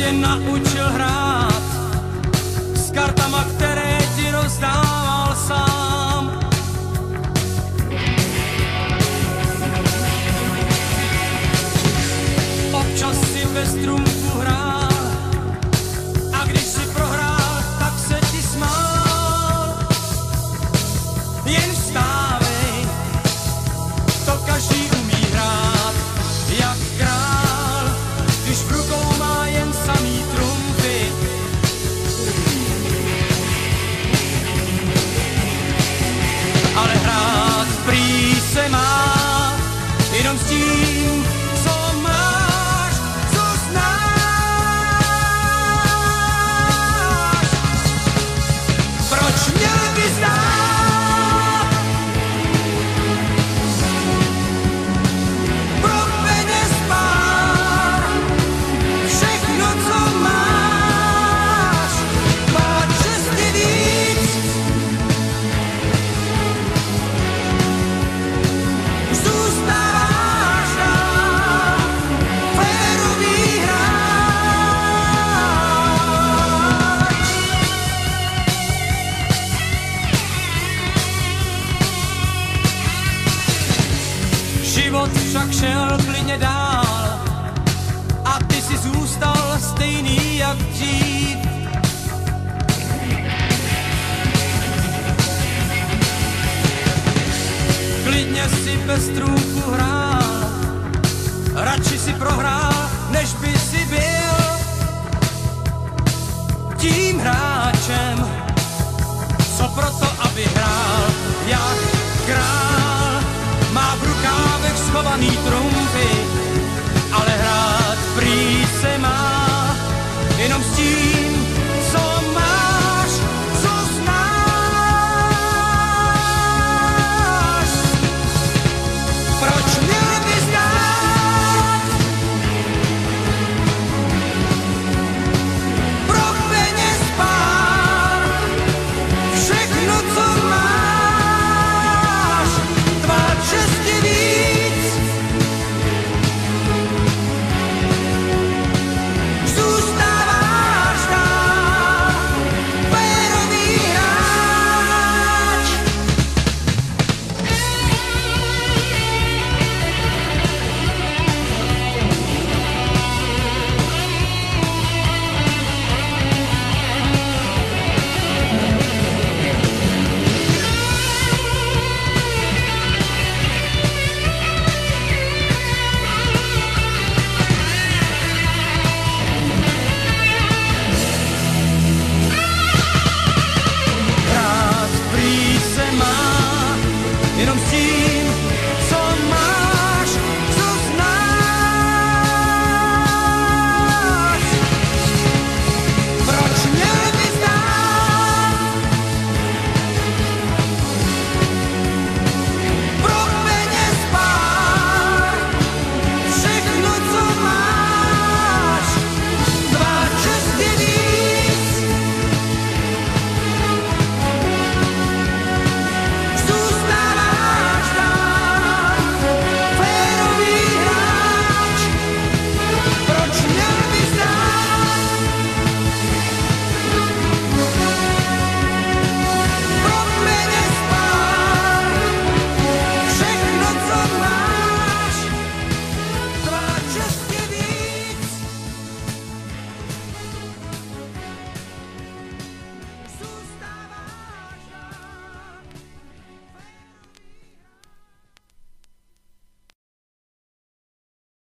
Tě naučil hrát s kartama, které ti rozdával sám. Život však šel klidně dál. A ty si zůstal stejný jak dřív. Klidně si bez trůku hrál, radši si prohrál, než by si byl tím hráčem,